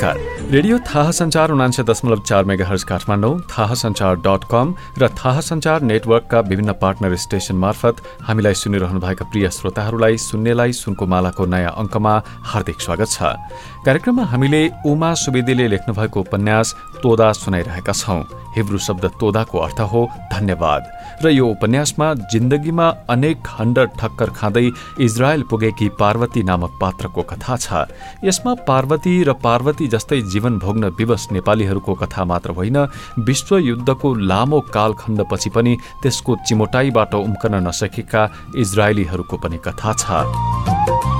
नमस्कार। रेडियो थाहा सञ्चार उनान्से दशमलव चार मेगा हर्ज काठमाडौँ थाहा सञ्चार डट कम र थाहा सञ्चार नेटवर्कका विभिन्न पार्टनर स्टेशन मार्फत हामीलाई सुनिरहनुभएका प्रिय श्रोताहरूलाई सुन्नेलाई सुनको मालाको नयाँ अङ्कमा हार्दिक स्वागत छ। कार्यक्रममा हामीले उमा सुवेदीले लेख्नुभएको उपन्यास तोदा सुनाइरहेका छौं। हिब्रू शब्द तोदाको अर्थ हो धन्यवाद। र यो उपन्यासमा जिन्दगीमा अनेक खण्ड ठक्कर खाँदै इजरायल पुगेकी पार्वती नामक पात्रको कथा छ। यसमा पार्वती र पार्वती जस्तै जीवन भोग्न विवश नेपालीहरूको कथा मात्र होइन विश्वयुद्धको लामो कालखण्डपछि पनि त्यसको चिमोटाईबाट उम्कन नसकेका इजरायलीहरूको पनि कथा छ।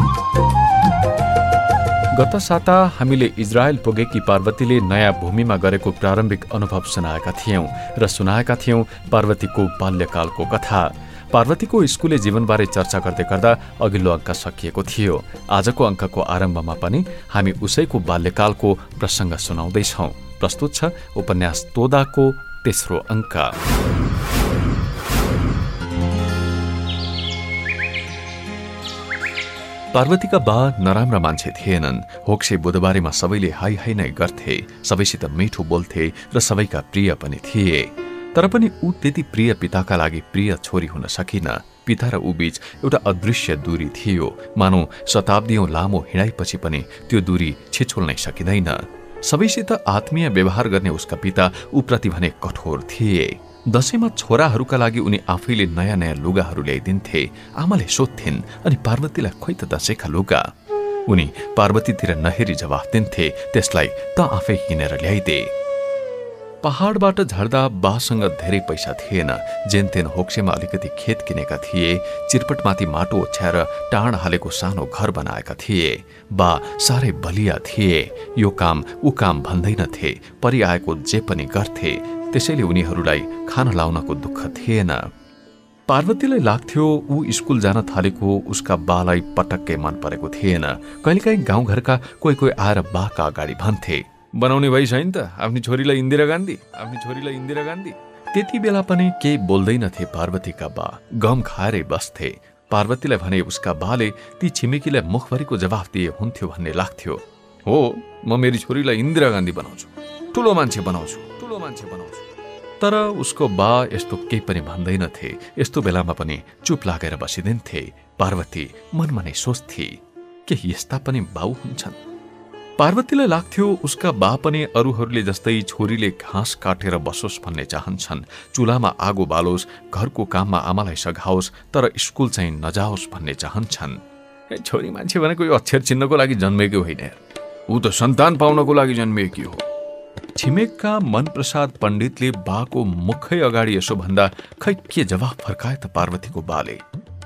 गत साता हामीले इजरायल पुगेकी पार्वतीले नयाँ भूमिमा गरेको प्रारम्भिक अनुभव सुनाएका थियौं र सुनाएका थियौं पार्वतीको बाल्यकालको कथा। पार्वतीको स्कुले जीवनबारे चर्चा गर्दै गर्दा अघिल्लो अङ्क सकिएको थियो। आजको अङ्कको आरम्भमा पनि हामी उसैको बाल्यकालको प्रसङ्ग सुनाउँदैछौ। प्रस्तुत छ उपन्यास तोदाको तेस्रो अङ्क। पार्वतीका बा नराम्रा मान्छे थिएनन्। होक्से बुधबारेमा सबैले हाई हाई नै गर्थे। सबैसित मिठो बोल्थे र सबैका प्रिय पनि थिए। तर पनि ऊ त्यति प्रिय पिताका लागि प्रिय छोरी हुन सकिन। पिता र ऊ बीच एउटा अदृश्य दूरी थियो। मानौ शताब्दीौं लामो हिँडाइपछि पनि त्यो दूरी छिछोल्नै सकिँदैन। सबैसित आत्मीय व्यवहार गर्ने उसका पिता ऊप्रति भने कठोर थिए। दशैंमा छोराहरूका लागि उनी आफैले नयाँ नयाँ लुगाहरू ल्याइदिन्थे आमाले सोध्थिन् अनि पार्वतीलाई खोइ त दशैंका लुगा? उनी पार्वतीतिर नहेरी जवाफ दिन्थे त्यसलाई त आफै किनेर ल्याइदे। पहाडबाट झर्दा बासँग धेरै पैसा थिएन। जेनतेन होक्सेमा अलिकति खेत किनेका थिए चिरपटमाथि माटो ओछ्याएर टाढ हालेको सानो घर बनाएका थिए। बा साह्रै बलिया थिए। यो काम ऊ काम भन्दैनथे परिआएको जे पनि गर्थे। त्यसैले उनीहरूलाई खान लाउनको दुःख थिएन। पार्वतीलाई लाग्थ्यो ऊ स्कुल जान थालेको उसका बालाई पटक्कै मन परेको थिएन। कहिलेकाहीँ गाउँघरका कोही कोही आएर बाका अगाडि भन्थे बनाउने भइ छैन त आफ्नो छोरीलाई इन्दिरा गान्धी आफ्नो छोरीलाई इन्दिरा गान्धी। त्यति बेला पनि केही बोल्दैनथे पार्वतीका बा। गम खाएरै बस्थे। पार्वतीलाई भने उसका बाले ती छिमेकीलाई मुखभरिको जवाफ दिए हुन्थ्यो भन्ने लाग्थ्यो। हो म मेरी छोरीलाई इन्दिरा गान्धी बनाउँछु। ठुलो मान्छे बनाउँछु ठुलो मान्छे बनाउँछु। तर उसको बा यस्तो केही पनि भन्दैनथे। यस्तो बेलामा पनि चुप लागेर बसिदिन्थे। पार्वती मनमा नै सोच्थे के यस्ता पनि बाउ हुन्छन्। पार्वतीलाई लाग्थ्यो उसका बा पनि अरूहरूले जस्तै छोरीले घाँस काटेर बसोस् भन्ने चाहन्छन्। चुलामा आगो बालोस् घरको काममा आमालाई सघाओस् तर स्कुल चाहिँ नजाओस् भन्ने चाहन्छन्। छोरी मान्छे भनेको यो अक्षर चिन्हको लागि जन्मेको होइन ऊ त सन्तान पाउनको लागि जन्मिएकी हो। छिमेकका मनप्रसाद पण्डितले बाको मुखै अगाडि यसो भन्दा खै के जवाफ फर्काए त पार्वतीको बाले?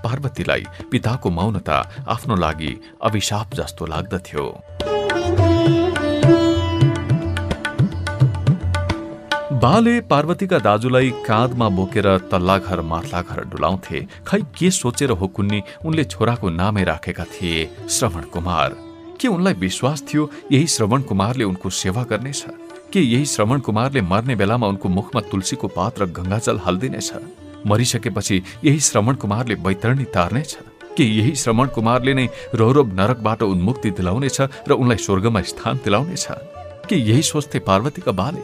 पार्वतीलाई पिताको मौनता आफ्नो लागि अभिशाप जस्तो लाग्दथ्यो। बाले पार्वतीका दाजुलाई काँधमा बोकेर तल्ला घर माथला घर डुलाउँथे। खै के सोचेर हो कुन्नी उनले छोराको नामै राखेका थिए श्रवण कुमार। के उनलाई विश्वास थियो यही श्रवण कुमारले उनको सेवा गर्नेछ? के यही श्रवण कुमारले मर्ने बेलामा उनको मुखमा तुलसीको पात र गङ्गाजल हालिदिनेछ। मरिसकेपछि यही श्रवण कुमारले बैतरणी तार्नेछ। के यही श्रवण कुमारले नै रौरव नरकबाट उन्मुक्ति दिलाउनेछ र उनलाई स्वर्गमा स्थान दिलाउनेछ। के यही सोच्थे पार्वतीका बाले।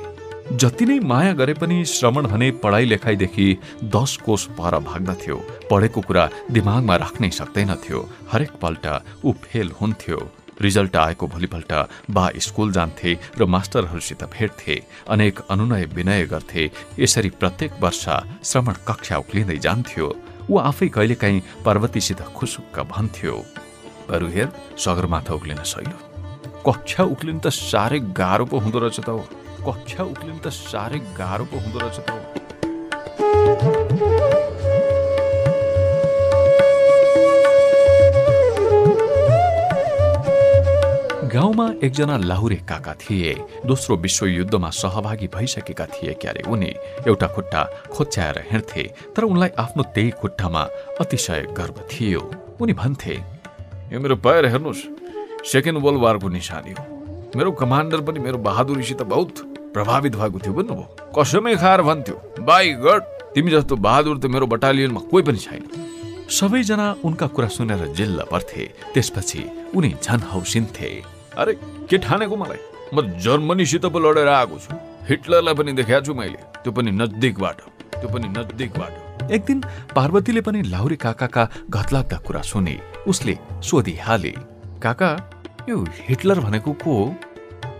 जति नै माया गरे पनि श्रवण भने पढाइ लेखाइदेखि दस कोष पर भाग्दथ्यो पढेको कुरा दिमागमा राख्नै सक्दैनथ्यो हरेक पल्ट ऊ फेल हुन्थ्यो। रिजल्ट आएको भोलिपल्ट बा स्कुल जान्थे र मास्टरहरूसित भेट्थे। अनेक अनुनय विनय गर्थे। यसरी प्रत्येक वर्ष श्रवण कक्षा उक्लिँदै जान्थ्यो। ऊ आफै कहिलेकाहीँ पार्वतीसित खुसुक्क भन्थ्यो बरु हेर सगरमाथा उक्लिन सहिलो कक्षा उक्लिनु त साह्रै गाह्रो पो हुँदो रहेछ त हो। कक्षा उक्लिनु त साह्रै गाह्रो पो हुँदो रहेछ त हो। गाउँमा एकजना लाहुरे काका थिए। दोस्रो विश्वयुद्धमा सहभागी भइसकेका थिए क्यारे उनी। एउटा खुट्टा खोच्याएर हिँड्थे तर उनलाई आफ्नो त्यही खुट्टामा अतिशय गर्व थियो। उनी भन्थे यो मेरो पैर हेर्नुहोस् सेकेन्ड वर्ल्ड वारको निशानी हो। मेरो कमान्डर पनि मेरो बहादुरीसित बहुत प्रभावित भएको थियो बुझ्नुभयो कसमै खाएर भन्थ्यो। बाई गड तिमी जस्तो बहादुर त मेरो बटालियनमा कोही पनि छैन। सबैजना उनका कुरा सुनेर जिल्ल पर्थे। त्यसपछि उनी झन हौसिन्थे अरे के ठानेको मलाई? म जर्मनीसित पो लडेर आएको छु। हिटलरलाई पनि देखाएको छु मैले। त्यो पनि नजदिकबाट त्यो पनि नजदिकबाट एक दिन पार्वतीले पनि लाहुरे काकाका घतलाग्दा कुरा सुने। उसले सोधिहाले काका यो हिटलर भनेको को हो?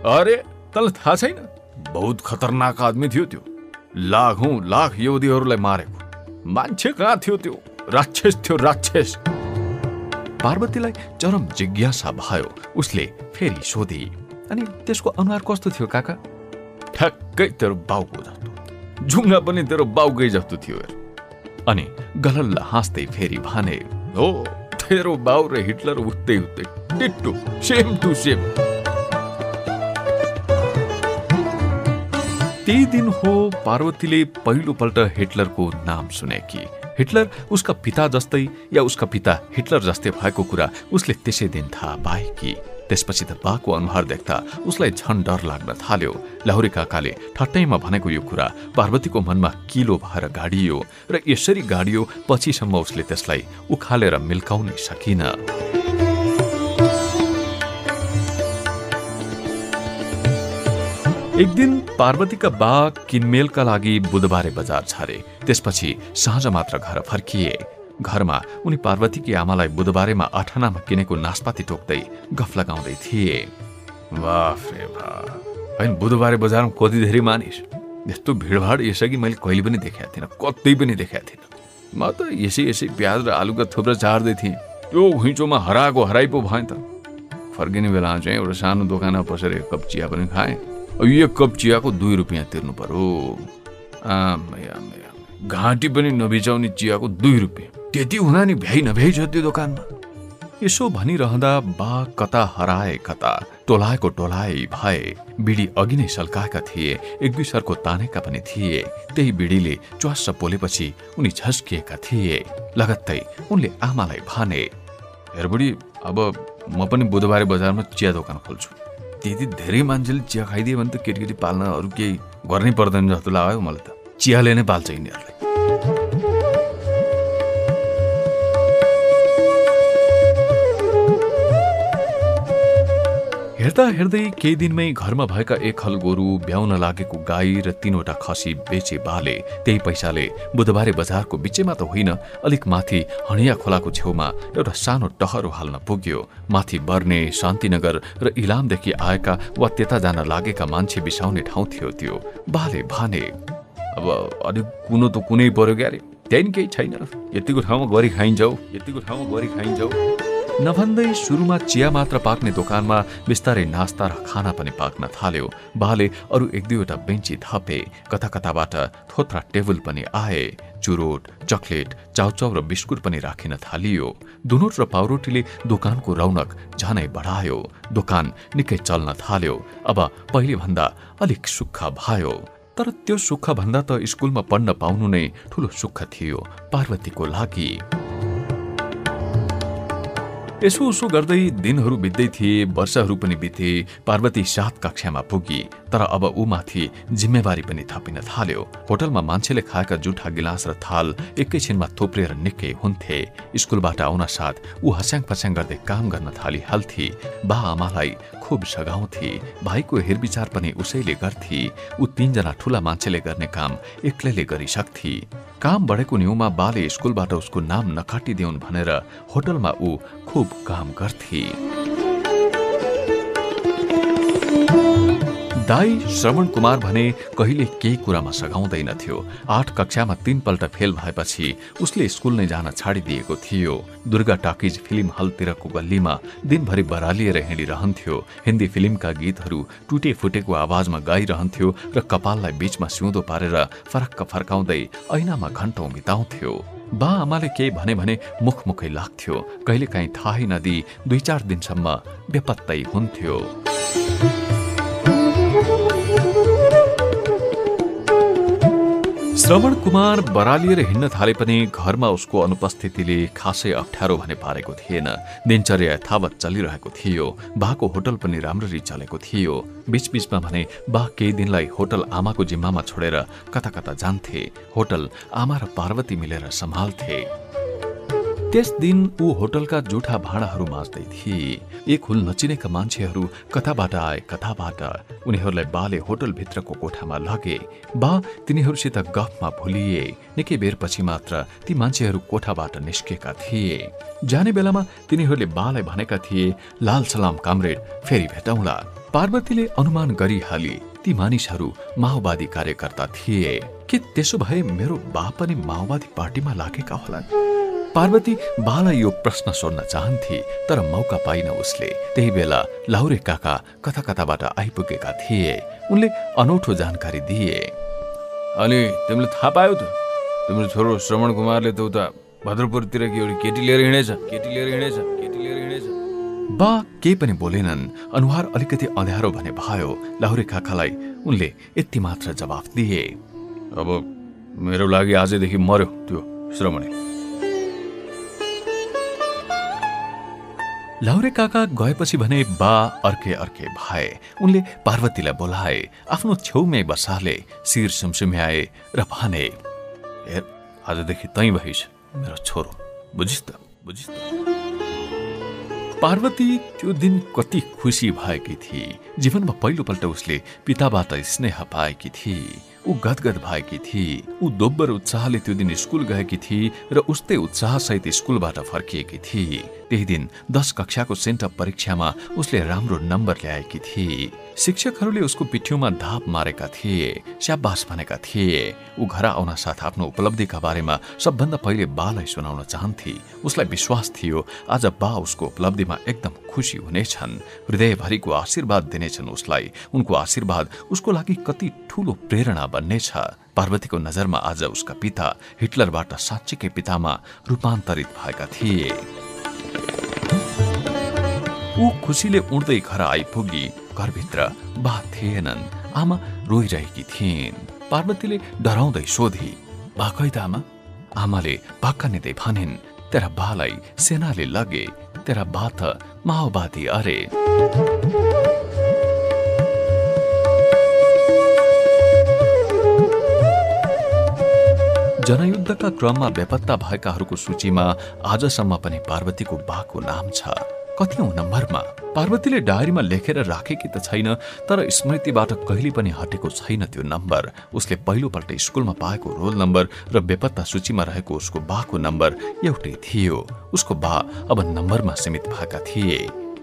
अरे तँलाई थाहा छैन? बहुत खतरनाक आदमी थियो त्यो। लाखौँ लाख यहुदीहरूलाई मारेको। मान्छे कहाँ थियो त्यो? राक्षस थियो राक्षस। पार्वतीलाई चरम जिज्ञासा भयो। उसले फेरि सोधे अनि त्यसको अनुहार कस्तो थियो काका? ठ्याक्कै तेरो बाउको जस्तो। जुङ्गा पनि तेरो बाउकै जस्तो थियो अनि गलल्ल हाँस्दै फेरि भने हो तेरो बाउ र हिटलर उठ्दै उठ्दै टिट्टु सेम टु सेम। त्यही दिन हो पार्वतीले पहिलोपल्ट हिटलरको नाम सुनेकी। हिटलर उसका पिता जस्तै या उसका पिता हिटलर जस्तै भएको कुरा उसले त्यसै दिन थाहा पाएकी त्यसपछि त बाको अनुहार देख्दा उसलाई झन डर लाग्न थाल्यो। लाहुरी काकाले ठट्टैमा भनेको यो कुरा पार्वतीको मनमा किलो भएर गाडियो र यसरी गाडियो पछिसम्म उसले त्यसलाई उखालेर मिल्काउनै सकिन। एक दिन पार्वतीका बा किनमेलका लागि बुधबारे बजार छारे। त्यसपछि साँझ मात्र घर फर्किए। घरमा उनी पार्वतीकी आमालाई बुधबारेमा आठनामा किनेको नास्पाती टोक्दै गफ लगाउँदै थिए। होइन बुधबारे बजारमा कति धेरै मानिस। यस्तो भिडभाड यसअघि मैले कहिले पनि देखाएको थिइनँ कतै पनि देखाएको थिइनँ। म त यसै यसै प्याज र आलुका थुप्रो चार्दै थिएँ। त्यो घुइँचोमा हराएको हराइ पो त। फर्किने बेलामा चाहिँ एउटा सानो दोकानमा पसेर एक कप चिया पनि खाएँ। एक कप चियाको दुई रुपियाँ तिर्नु पर्यो। घाँटी पनि नबिचाउने चियाको दुई रुपियाँ। त्यति हुँदा नि भ्याइ नभ्याइ छ त्यो दोकानमा। यसो भनिरहँदा बा कता हराए कता टोलाएको टोलाए भए बिडी अघि नै सल्काएका थिए एक दुई सरको तानेका पनि थिए त्यही बिडीले च्वास पोलेपछि उनी झस्किएका थिए लगत्तै उनले आमालाई भने हेर बुढी अब म पनि बुधबारे बजारमा चिया दोकान खोल्छु। त्यति धेरै मान्छेले चिया खाइदियो भने त केटीकेटी पाल्न अरू केही गर्नै पर्दैन जस्तो लाग्यो मलाई त। चियाले नै पाल्छ यिनीहरूलाई। हेर्दा हेर्दै केही दिनमै घरमा भएका एक हल गोरु ब्याउन लागेको गाई र तीनवटा खसी बेचे बाले त्यही पैसाले बुधबारे बजारको बिचैमा त होइन अलिक माथि हणिया खोलाको छेउमा एउटा सानो टहरो हाल्न पुग्यो। माथि बर्ने शान्तिनगर र इलामदेखि आएका वा त्यता जान लागेका मान्छे बिसाउने ठाउँ थियो त्यो। बाले भने अब अलिक कुनो त कुनै पर्यो क्यारे? त्यही केही छैन यतिको ठाउँमा गरी खाइन्छ यतिको ठाउँमा गरी खाइन्छ नभन्दै सुरुमा चिया मात्र पाक्ने दोकानमा बिस्तारै नास्ता र खाना पनि पाक्न थाल्यो। बाले अरू एक दुईवटा बेन्ची थपे। कता कताबाट थोत्रा टेबल पनि आए। चुरोट चकलेट चाउचाउ र बिस्कुट पनि राखिन थालियो। दुनोट र पाउरोटीले दोकानको रौनक झनै बढायो। दोकान निकै चल्न थाल्यो। अब पहिले भन्दा अलिक सुख भयो। तर त्यो सुख भन्दा त स्कुलमा पढ्न पाउनु नै ठूलो सुख थियो पार्वतीको लागि। यसो उसो गर्दै दिनहरू बित्दै थिए वर्षहरू पनि बिते पार्वती सात कक्षामा पुगी तर अब ऊ माथि जिम्मेवारी पनि थपिन थाल्यो। होटलमा मान्छेले खाएका जुठा गिलास र थाल एकैछिनमा थोप्रिएर निकै हुन्थे। स्कुलबाट आउन साथ ऊ हस्याङ पस्याङ गर्दै काम गर्न थालिहाल्थे। बा आमालाई खुब सघाउँथे भाइको हेरविचार पनि उसैले गर्थे। ऊ तीनजना ठुला मान्छेले गर्ने काम एक्लैले गरिसक्थे। काम बढेको न्युमा बाले स्कुलबाट उसको नाम नकाटिदिउन् भनेर होटलमा ऊ खुब काम गर्थे। दाई श्रवण कुमार भने कहिले केही कुरामा सघाउँदैनथ्यो आठ कक्षामा तीनपल्ट फेल भएपछि उसले स्कुल नै जान छाडिदिएको थियो। दुर्गा टाकिज फिल्म हलतिरको गल्लीमा दिनभरि बरालिएर हिँडिरहन्थ्यो। हिन्दी फिल्मका गीतहरू टुटे फुटेको आवाजमा गाइरहन्थ्यो र कपाललाई बीचमा सिउँदो पारेर फरक्क फर्काउँदै ऐनामा घन्टौँ बिताउँथ्यो। बा आमाले केही भने भने मुखमुखै लाग्थ्यो। कहिलेकाहीँ थाहै नदी दुई चार दिनसम्म बेपत्तै हुन्थ्यो। श्रवण कुमार बरालिएर हिँड्न थाले पनि घरमा उसको अनुपस्थितिले खासै अप्ठ्यारो भने पारेको थिएन। दिनचर्या यथावत चलिरहेको थियो। बाको होटल पनि राम्ररी चलेको थियो। बीचबीचमा भने बा केही दिनलाई होटल आमाको जिम्मामा छोडेर कता कता जान्थे। होटल आमा र पार्वती मिलेर सम्हाल्थे। त्यस दिन ऊ होटलका जुठा भाँडाहरू माझ्दै थिए। एक हुल नचिनेका मान्छेहरू कताबाट आए कताबाट उनीहरूलाई बाले होटलभित्रको कोठामा लगे। बा तिनीहरूसित गफमा भुलिए। निकै बेरपछि मात्र ती मान्छेहरू कोठाबाट निस्केका थिए। जाने बेलामा तिनीहरूले बालाई भनेका थिए लाल सलाम कामरेड फेरि भेटौँला। पार्वतीले अनुमान गरिहाले ती मानिसहरू माओवादी कार्यकर्ता थिए। के त्यसो भए मेरो बा पनि माओवादी पार्टीमा लागेका होलान्? पार्वती बालाई यो प्रश्न सोध्न चाहन्थे तर मौका पाइन उसले। त्यही बेला लाउरे काका कता कताबाट आइपुगेका थिए। उनले अनौठो जानकारी दिए। अनि तिमीले थाहा पायौ त। तिम्रो छोरो श्रवण कुमारले त उता भद्रपुरतिर के एउटा केटी लिएर हिँडेछ। केटी लिएर हिँडेछ। केटी लिएर हिँडेछ। बा केही पनि बोलेनन्। अनुहार अलिकति अँध्यारो भने भयो। लाहुरे काकालाई उनले यति मात्र जवाफ दिए। अब मेरो लागि आजदेखि मर्यो त्यो श्रवणे। लाउरे काका गएपछि भने बा अर्के अर्के भए। उनले पार्वतीलाई बोलाए आफ्नो छेउमै बसाले शिर सुमसुम्याए र भने हेर आजदेखि तै भइस मेरो छोरो। बुझिस् त बुझिस् त। पार्वती त्यो दिन कति खुसी भएकी थिए जीवनमा पहिलोपल्ट उसले पिताबाट स्नेह पाएकी थिए ऊ गदगद भएकी थिए ऊ दोब्बर उत्साहले त्यो दिन स्कुल गएकी थिए र उस्तै उत्साहसहित स्कुलबाट फर्किएकी थिए त्यही दिन दश कक्षाको सेन्टअप परीक्षामा उसले राम्रो नम्बर ल्याएकी थिए शिक्षकहरूले उसको पिठ्यौमा धाप मारेका थिए स्याबास भनेका थिए। ऊ घर आउन साथ आफ्नो उपलब्धिका बारेमा सबभन्दा पहिले बालाई सुनाउन चाहन्थे। उसलाई विश्वास थियो आज बा उसको उपलब्धिमा एकदम खुसी हुनेछन्। हृदयभरिको आशीर्वाद दिनेछन् उसलाई। उनको आशीर्वाद उसको लागि कति ठूलो प्रेरणा बन्नेछ। पार्वतीको नजरमा आज उसका पिता हिटलरबाट साँच्चीकै पितामा रूपान्तरित भएका थिए। ऊ खुसीले उड्दै घर आइपुगी। घरभित्र बा थिएनन्। आमा रोइरहेकी थिइन्। पार्वतीले डराउँदै सोधी बा त आमा? आमाले पाक्का निँदै भनिन् तेरा बालाई सेनाले लगे तेरा बा त माओवादी अरे। जनयुद्धका क्रममा बेपत्ता भएकाहरूको सूचीमा आजसम्म पनि पार्वतीको बाको नाम छ। कति नम्बरमा? पार्वतीले डायरीमा लेखेर राखेकी त छैन तर स्मृतिबाट कहिले पनि हटेको छैन त्यो नम्बर। उसले पहिलोपल्ट स्कुलमा पाएको रोल नम्बर र बेपत्ता सूचीमा रहेको उसको बाको नम्बर एउटै थियो। उसको बा अब नम्बरमा सीमित भएका थिए।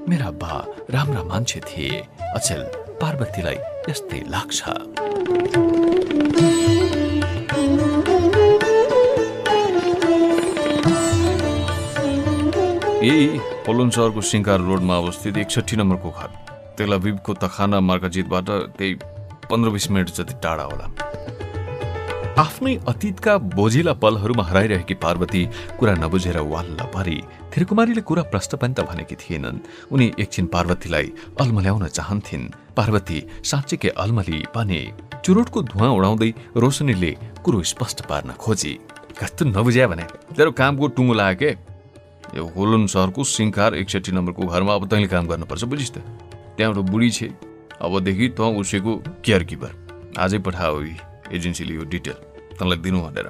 मेरा बा राम्रा मान्छे थिए। अचेल पार्वतीलाई यस्तै लाग्छ। यही पोलन सहरको सिङ्कार रोडमा अवस्थित एकसठी नम्बरको घर। तेलाभिबको तखाना मार्काजितबाट त्यही पन्ध्र बिस मिनट जति टाढा होला। आफ्नै अतीतका बोझिला पलहरूमा हराइरहेकी पार्वती कुरा नबुझेर वाल्ल परी थिरकुमारीले कुरा प्रश्न पनि त भनेकी थिएनन्। उनी एकछिन पार्वतीलाई अल्मल्याउन चाहन्थिन्। पार्वती साँच्चीकै अल्मली भने चुरोटको धुवा उडाउँदै रोशनीले कुरो स्पष्ट पार्न खोजी। कस्तो नबुझ्या भने? तेरो कामको टुङ्गो लाग्यो के यो होलन सहरको सिङ्कार एकसठी नम्बरको घरमा अब तैँले काम गर्नुपर्छ बुझिस् त। त्यहाँ एउटा बुढी छे अबदेखि त उसैको केयर किपर। आजै पठाओ एजेन्सीले यो डिटेल तँलाई दिनु भनेर।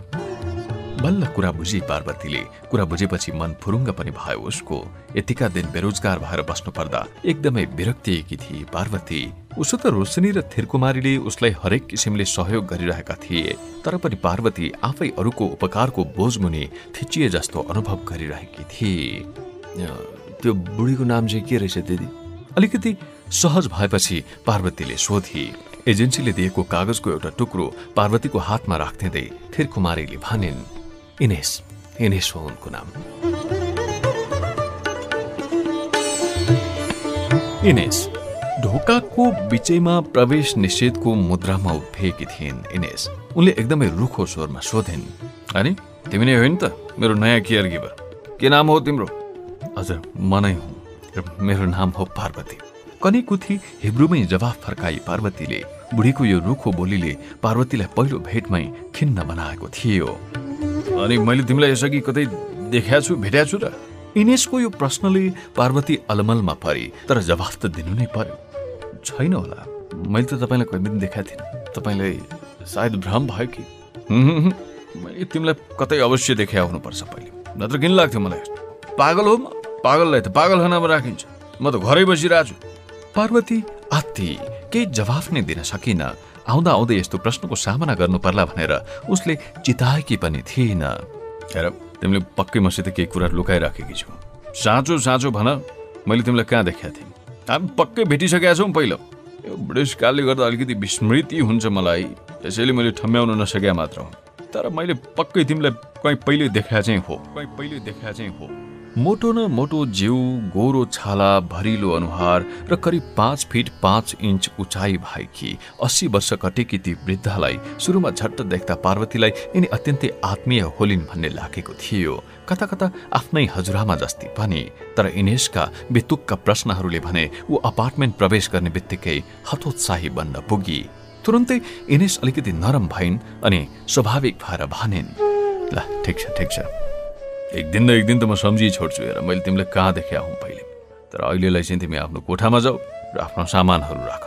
बल्ल कुरा बुझी पार्वतीले। कुरा बुझेपछि मन फुरुङ्ग पनि भयो उसको। यतिका दिन बेरोजगार भएर बस्नु पर्दा एकदमै विरक्तिएकी थिए पार्वती। उसो त रोशनी र थिरकुमारीले उसलाई हरेक किसिमले सहयोग गरिरहेका थिए तर पनि पार्वती आफै अरूको उपकारको बोझ मुनि थिचिए जस्तो अनुभव गरिरहेकी थिए। त्यो बुढीको नाम चाहिँ के रहेछ दिदी? अलिकति सहज भएपछि पार्वतीले सोधी। एजेन्सीले दिएको कागजको एउटा टुक्रो पार्वतीको हातमा राख्दै थिरकुमारीले भनिन् इनेस इनेस हो उनको नाम। इनेस ढोकाको बिचैमा प्रवेश निषेधको मुद्रामा उभिएकी थिइन् इनेस। उनले एकदमै रुखो स्वरमा सोधिन्। अनि तिमी नै होइन त मेरो नयाँ केयर गिभर के नाम हो तिम्रो? हजुर म नै हुँ मेरो नाम हो पार्वती। कनी कुथी हिब्रूमै जवाफ फर्काई पार्वतीले बुढीको यो रुखो बोलीले पार्वतीलाई पहिलो भेटमै खिन्न बनाएको थियो। अनि मैले तिमीलाई यसअघि कतै देखाएको छु भेटाएको छु र इनेसको यो प्रश्नले पार्वती अलमलमा परे तर जवाफ त दिनु नै पर्यो। छैन होला। मैले त तपाईँलाई कहिले पनि देखाएको थिइनँ। तपाईँलाई सायद भ्रम भयो कि? मैले तिमीलाई कतै अवश्य देखा हुनुपर्छ पहिले। नत्र किन लाग्थ्यो मलाई। पागल हो म। पागललाई त पागलखानामा राखिन्छ। म त घरै बसिरहेको छु पार्वती आत्ती केही जवाफ नै दिन सकिन आउँदा आउँदै यस्तो प्रश्नको सामना गर्नु पर्ला भनेर उसले चिताएकी पनि थिइन हेर तिमीले पक्कै मसित केही कुरा लुकाइराखेकी छौ। साँचो साँचो भन मैले तिमीलाई कहाँ देखाएको थिएँ? हामी पक्कै भेटिसकेका छौँ पहिलो। यो बुढेसकालले गर्दा अलिकति विस्मृति हुन्छ मलाई त्यसैले मैले ठम्ब्याउन नसके मात्र हो। तर मैले पक्कै तिमीलाई कहीँ पहिले देखा चाहिँ हो कहीँ पहिले देखा चाहिँ हो। मोटो न मोटो जिउ गोरो छाला भरिलो अनुहार र करिब पाँच फिट पाँच इन्च उचाइ भएकी अस्सी वर्ष कटेकी ती वृद्धलाई सुरुमा झट्ट देख्दा पार्वतीलाई यिनी अत्यन्तै आत्मीय होलिन् भन्ने लागेको थियो। कता कता आफ्नै हजुरआमा जस्ती पनि तर इनेसका बेतुकका प्रश्नहरूले भने ऊ अपार्टमेन्ट प्रवेश गर्ने बित्तिकै हतोत्साही बन्न पुगी तुरन्तै इनेस अलिकति नरम भइन् अनि स्वाभाविक भएर भनिन् ल ठिक छ ठिक छ। एक दिन न एक दिन त म सम्झी छोड्छु हेर मैले तिमीलाई कहाँ देखा हुँ पहिले? तर अहिलेलाई चाहिँ तिमी आफ्नो कोठामा जाऊ र आफ्नो सामानहरू राख।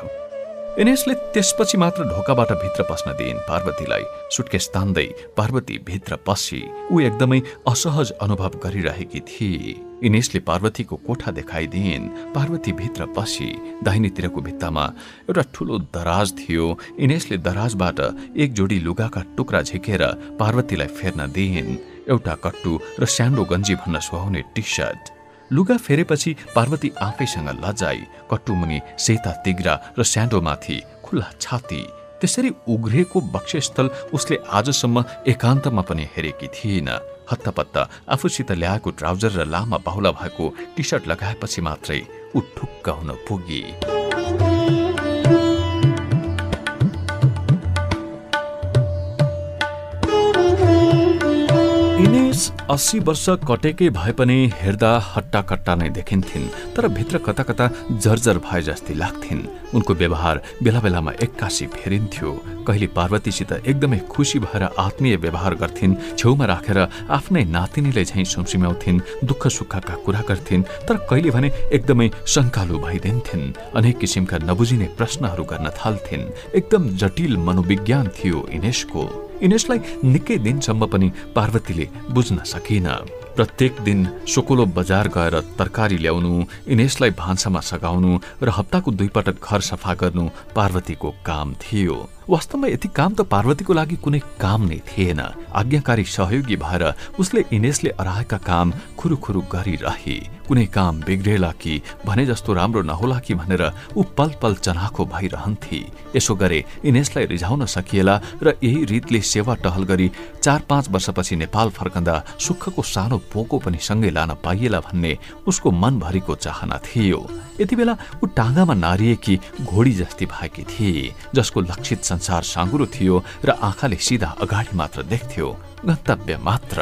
इनेसले त्यसपछि मात्र ढोकाबाट भित्र पस्न दिइन् पार्वतीलाई। सुटकेस तान्दै पार्वती भित्र पसी ऊ एकदमै असहज अनुभव गरिरहेकी थिए। इनेसले पार्वतीको कोठा देखाइदिइन् पार्वती भित्र पसी दाहिनेतिरको भित्तामा एउटा ठुलो दराज थियो। इनेसले दराजबाट एक जोडी लुगाका टुक्रा झिकेर पार्वतीलाई फेर्न दिइन्। एउटा कट्टु र स्यान्डो गन्जी भन्न सुहाउने टी सर्ट लुगा फेरेपछि पार्वती आफैसँग लजाई कट्टु मुनि सेता तिग्रा र स्यान्डोमाथि खुल्ला छाती त्यसरी उग्रिएको बक्षस्थल उसले आजसम्म एकान्तमा पनि हेरेकी थिएन हत्तपत्त आफूसित ल्याएको ट्राउजर र लामा बाहुला भएको टी सर्ट लगाएपछि मात्रै ऊ ठुक्क हुन पुगी। इनेस अस्सी वर्ष कटेकै भए पनि हेर्दा हट्टा कट्टा नै देखिन्थिन् तर भित्र कता कता जर्जर भए जस्तै लाग्थिन्। उनको व्यवहार बेला बेलामा एक्कासी फेरिन्थ्यो। कहिले पार्वतीसित एकदमै खुसी भएर आत्मीय व्यवहार गर्थिन् छेउमा राखेर आफ्नै नातिनीले झैँ सुमसिम्याउँथिन् दुःख सुखका कुरा गर्थिन् तर कहिले भने एकदमै शङ्कालु भइदिन्थिन्। अनेक किसिमका नबुझिने प्रश्नहरू गर्न थाल्थिन्। एकदम जटिल मनोविज्ञान थियो इनेसको। इनेसलाई निकै दिनसम्म पनि पार्वतीले बुझ्न सकिन प्रत्येक दिन सोकोलो बजार गएर तरकारी ल्याउनु इनेसलाई भान्सामा सघाउनु र हप्ताको दुई पटक घर सफा गर्नु पार्वतीको काम थियो। वास्तवमा यति काम त पार्वतीको लागि कुनै काम नै थिएन। आज्ञाकारी सहयोगी भएर उसले इनेसले अराएका काम खुरुखुरु गरिरहे। कुनै काम बिग्रेला कि भने जस्तो राम्रो नहोला कि भनेर ऊ पल पल चनाखो भइरहन्थे। यसो गरे इनेसलाई रिझाउन सकिएला र यही रीतले सेवा टहल गरी चार पाँच वर्षपछि नेपाल फर्कँदा सुखको सानो पोको पनि सँगै लान पाइएला भन्ने उसको मनभरिको चाहना थियो। यति बेला ऊ टाँगामा नारिएकी घोडी जस्ती भएकी थिए जसको लक्षित संसार साँगुरो थियो र आँखाले सिधा अगाडि मात्र देख्थ्यो गन्तव्य मात्र।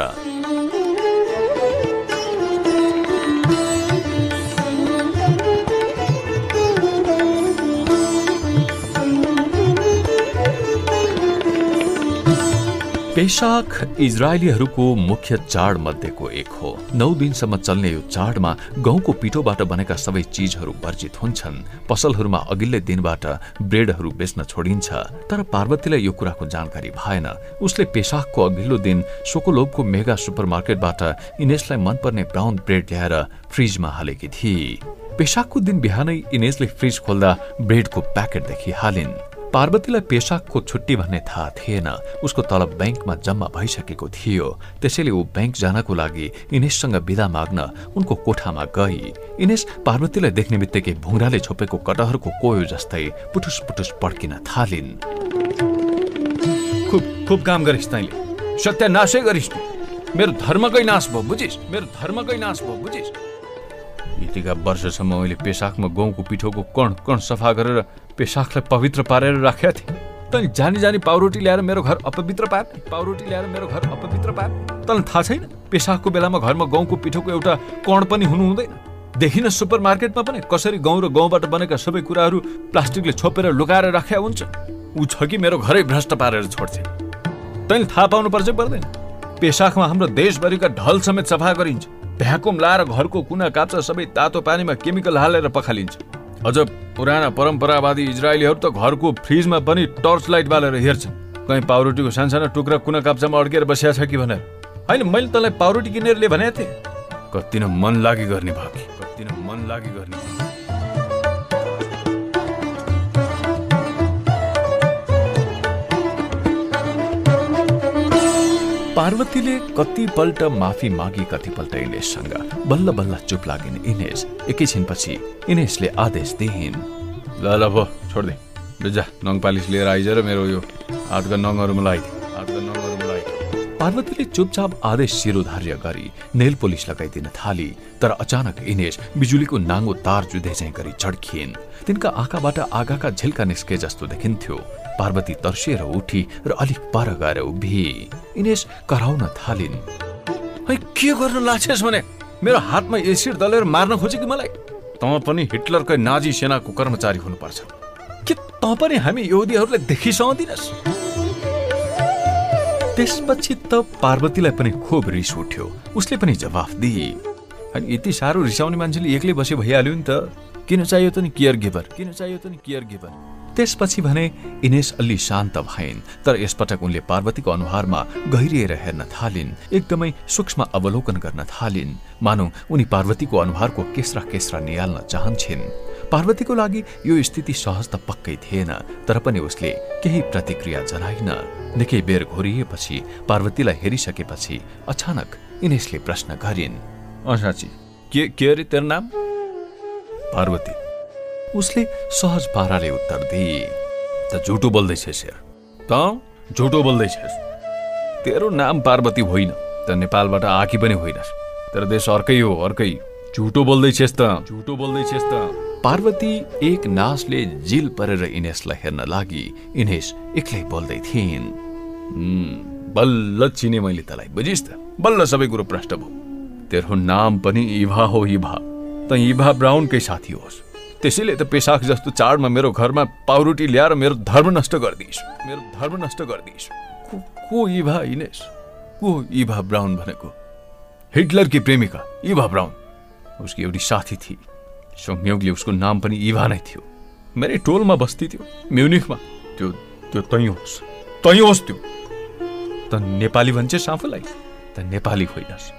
पेसाख इजरायलीहरूको मुख्य चाड मध्येको एक हो। नौ दिनसम्म चल्ने यो चाडमा गहुँको पिठोबाट बनेका सबै चिजहरू वर्जित हुन्छन्। पसलहरूमा अघिल्लै दिनबाट ब्रेडहरू बेच्न छोडिन्छ। तर पार्वतीलाई यो कुराको जानकारी भएन। उसले पेसाखको अघिल्लो दिन सोकोलोभको मेगा सुपरमार्केटबाट इनेसलाई मनपर्ने ब्राउन ब्रेड ल्याएर फ्रिजमा हालेकी थिए पेसाकको दिन बिहानै इनेसले फ्रिज खोल्दा ब्रेडको प्याकेट देखि हालिन् पार्वतीलाई पेसाकको छुट्टी भन्ने थाहा थिएन। उसको तलब ब्याङ्कमा जम्मा भइसकेको थियो। त्यसैले ऊ ब्याङ्क जानको लागि इनेससँग विदा माग्न उनको कोठामा गई। इनेस पार्वतीलाई देख्ने बित्तिकै भुङ्राले छोपेको कटहरको कोयो जस्तै पुटुस पुटुस पड्किन थालिन्। खुब खुब काम गरिस् तैँले। सत्यानाशै गरिस्। मेरो धर्मकै नाश भयो बुझिस्? मेरो धर्मकै नाश भयो बुझिस्? यतिका वर्षसम्म मैले पेसाकमा गहुँको पिठोको कण कण सफा गरेर पेसाकलाई पवित्र पारेर राखेका थिएँ। तैँले जानी जानी पाउरोटी ल्याएर मेरो घर अपवित्र पार। पाउरोटी ल्याएर मेरो घर अपवित्र पार। तँलाई थाहा छैन? पेसाकको बेलामा घरमा गहुँको पिठोको एउटा कण पनि हुनु हुँदैन देखिन सुपर मार्केटमा पनि कसरी गहुँ र गहुँबाट बनेका सबै कुराहरू प्लास्टिकले छोपेर लुकाएर राखेका हुन्छ। ऊ छ कि मेरो घरै भ्रष्ट पारेर छोड्थे। तैँले थाहा पाउनु पर्छ पर्दैन? पेसाकमा हाम्रो देशभरिका ढल समेत सफा गरिन्छ। भ्याकुम लाएर घरको कुना काप्चा सबै तातो पानीमा केमिकल हालेर पखालिन्छ। अझ पुराना परम्परावादी इजरायलीहरू त घरको फ्रिजमा पनि टर्च लाइट बालेर हेर्छन्। कहीँ पाउरोटीको सानसानो टुक्रा कुना काप्चामा अड्केर बसिया छ कि भनेर। होइन मैले तँलाई पाउरोटी किनेर भनेको थिएँ। कति न मन लागि गर्ने न मन लागि गर्ने पार्वतीले कतिपल्ट माफी मागी कतिपल्ट इनेससँग बल्ल बल्ल चुप लागिन् इनेस एकैछिनपछि इनेसले आदेश दिइन् ल ल भो छोडिदे जा नङ पालिस लिएर आइज र मेरो यो हातका नङहरू लगाइदिए हातका नङहरू लगाइदिए पार्वतीले चुपचाप आदेश शिरोधार्य गरी नेल पोलिस लगाइदिन थाली तर अचानक इनेस बिजुलीको नाङ्गो तार जुधे चाहिँ गरी झड्किन् तिनका आँखाबाट आगाका झिल्का निस्के जस्तो देखिन्थ्यो पार्वती तर्सिएर उठी र अलिक पर गएर उभि इनेस कराउन थालिन्। है के गर्न लाग्छस् भने? मेरो हातमा एसिड दलेर मार्न खोजे कि मलाई? तँ पनि हिटलरकै नाजी सेनाको कर्मचारी हुनुपर्छ। के तँ पनि हामी यहुदीहरूलाई देखिसहदिनस्? त्यसपछि त पार्वतीलाई पनि खुब रिस उठ्यो। उसले पनि जवाफ दिए अनि यति साह्रो रिसाउने मान्छेले एक्लै बसे भइहाल्यो नि त। किन चाहियो त नि केयर गिभर? किन चाहियो त नि केयर गिभर? त्यसपछि भने इनेस अलि शान्त भइन् तर यसपटक उनले पार्वतीको अनुहारमा गहिरिएर हेर्न थालिन् एकदमै सूक्ष्म अवलोकन गर्न थालिन्। मानौ उनी पार्वतीको अनुहारको केस्रा केस्रा निहाल्न चाहन्छन्। पार्वतीको लागि यो स्थिति सहज त पक्कै थिएन तर पनि उसले केही प्रतिक्रिया जनाइन। निकै बेर घोरिएपछि पार्वतीलाई हेरिसकेपछि अचानक इनेसले प्रश्न गरिन् अँ साँच्ची के के अरे तेरो नाम? पार्वती। उसले सहज पाराले उत्तर दिए। त झुटो बोल्दैछस् यार त? झुटो बोल्दैछस्। तेरो नाम पार्वती होइन त नेपालबाट आकी पनि होइनस् तेरो देश अर्कै हो अर्कै। झुटो बोल्दैछस् त। झुटो बोल्दैछस् त। पार्वती एक नासले जिल परेर इनेसलाई हेर्न लागि इनेस एक्लै बोल्दै थिइन्। बल्ल चिने मैले तँलाई बुझिस् त? बल्ल सबै कुरो प्रष्ट भयो। तेरो नाम पनि इभा हो इभा। त इभा ब्राउनकै साथी होस्। त्यसैले त पेसाक जस्तो चाडमा मेरो घरमा पाउरोटी ल्याएर मेरो धर्म नष्ट गरिदिइस्। मेरो धर्म नष्ट गरिदिइस्। को इभा इनेस? को इभा ब्राउन भनेको? हिटलरकी प्रेमिका? Eva Braun. उसकी एउटी साथी थिए संयोगले उसको नाम पनि इभा नै थियो। मेरै टोलमा बस्ती थियो म्युनिकमा त्यो त्यो तै होस्। तै होस् त्यो। त नेपाली भन्छस् आफूलाई त नेपाली होइनस्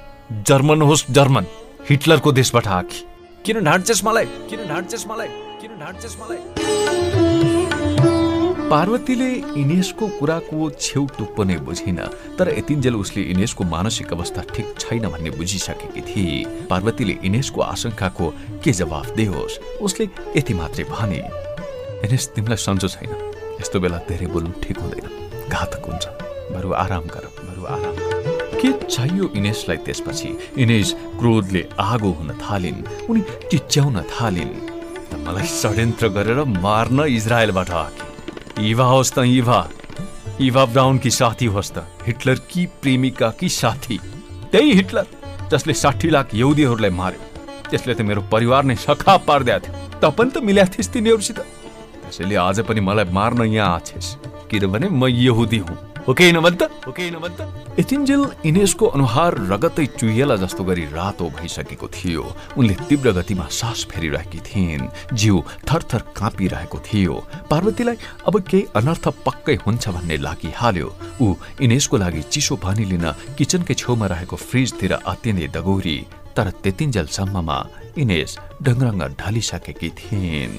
जर्मन होस् जर्मन। हिटलरको देशबाट आखी। किन ढाँट्छस् मलाई? किन ढाँट्छस् मलाई? किन ढाँट्छस् मलाई? पार्वतीले इनेसको कुराको छेउ टुप्पो नै बुझिन तर यतिन्जेल उसले इनेसको मानसिक अवस्था ठिक छैन भन्ने बुझिसकेकी थिए। पार्वतीले इनेसको आशंकाको के जवाफ दियोस् उसले यति मात्रै भने इनेस तिमीलाई सन्चो छैन। यस्तो बेला धेरै बोल्नु ठिक हुँदैन। घातक हुन्छ। बरु आराम गर। चाहियो इनेसलाई त्यसपछि इनेस क्रोधले आगो हुन थालिन् उनी चिच्याउन थालिन् त मलाई षड्यन्त्र गरेर मार्न इजरायलबाट आके इभा होस् त इभा इभा ब्राउन कि साथी होस् त? हिटलर कि प्रेमिका कि साथी? त्यही हिटलर जसले साठी लाख यहुदीहरूलाई मार्यो। त्यसले त मेरो परिवार नै सखा पारिदिएको थियो त पनि त मिल्या थिइस् तिनीहरूसित। त्यसैले आज पनि मलाई मार्न यहाँ आछेस् किनभने म यहुदी हुँ। यतिन्जेल इनेसको अनुहार रगतै चुहिएला जस्तो गरी रातो भइसकेको थियो उनले तीव्र गतिमा सास फेरिरहेकी थिइन् जिउ थरथर काँपिरहेको थियो पार्वतीलाई अब केही अनर्थ पक्कै हुन्छ भन्ने लागिहाल्यो ऊ इनेसको लागि चिसो पानी लिन किचनकै छेउमा रहेको फ्रिजतिर अत्यन्तै दगौरी तर त्यतिन्जेलसम्ममा इनेस डङरङ्ग ढलिसकेकी थिइन्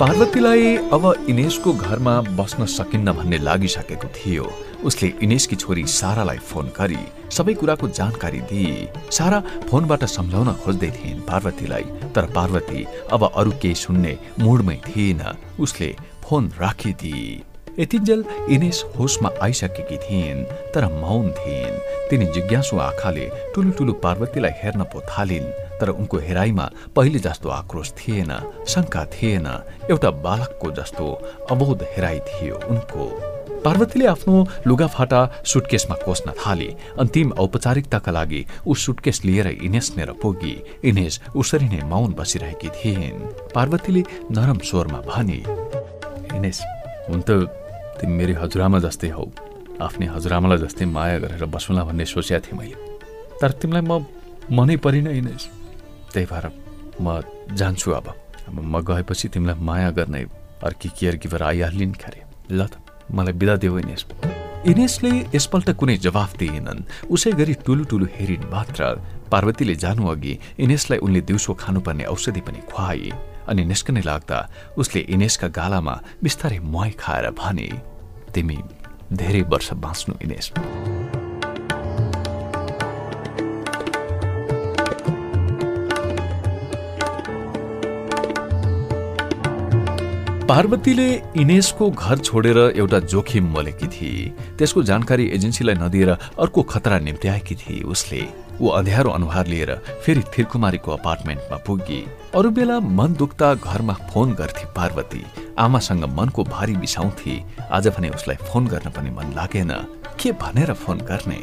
पार्वतीलाई अब इनेसको घरमा बस्न सकिन्न भन्ने लागिसकेको थियो। उसले इनेसकी छोरी सारालाई फोन गरी सबै कुराको जानकारी दिए सारा फोनबाट सम्झाउन खोज्दै थिइन् पार्वतीलाई तर पार्वती अब अरू केही सुन्ने मुडमै थिएन। उसले फोन राखिदिए यतिन्जेल इनेस होसमा आइसकेकी थिइन् तर मौन थिइन्। तिनी जिज्ञासु आँखाले ठुलो ठुलो पार्वतीलाई हेर्न पो थालिन् तर उनको हेराइमा पहिले जस्तो आक्रोश थिएन शङ्का थिएन एउटा बालकको जस्तो अबोध हेराइ थियो उनको। पार्वतीले आफ्नो लुगाफाटा सुटकेसमा कोस्न थाले अन्तिम औपचारिकताका लागि ऊ सुटकेस लिएर इनेस मेर पुगी इनेस उसरी नै मौन बसिरहेकी थिइन्। पार्वतीले नरम स्वरमा भने इनेस हुन त तिमी मेरी हजुरआमा जस्तै हौ। आफ्नै हजुरआमालाई जस्तै माया गरेर बसौँला भन्ने सोचेको थिएँ मैले। तर तिमीलाई म मनै परिन इनेस। त्यही भएर म जान्छु अब। अब म गएपछि तिमीलाई माया गर्ने अर्की केयर गिभर आइहालिन् खरे ल त मलाई बिदा देऊ इनेस इनेसले यसपल्ट कुनै जवाफ दिएनन्। उसै गरी टुलु टुलु हेरिन् मात्र। पार्वतीले जानु अघि इनेसलाई उनले दिउँसो खानुपर्ने औषधि पनि खुवाए। अनि निस्कने लाग्दा उसले इनेसका गालामा बिस्तारै मुहाई खाएर भने तिमी धेरै वर्ष बाँच्नु इनेस पार्वतीले इनेसको घर छोडेर एउटा जोखिम मोलेकी थिए। त्यसको जानकारी एजेन्सीलाई नदिएर अर्को खतरा निम्त्याएकी थिए उसले। ऊ अँध्यारो अनुहार लिएर फेरि थिरकुमारीको अपार्टमेन्टमा पुगी। अरू बेला मन दुख्दा घरमा फोन गर्थे पार्वती। आमासँग मनको भारी बिसाउँथे आज भने उसलाई फोन गर्न पनि मन लागेन। के भनेर फोन गर्ने?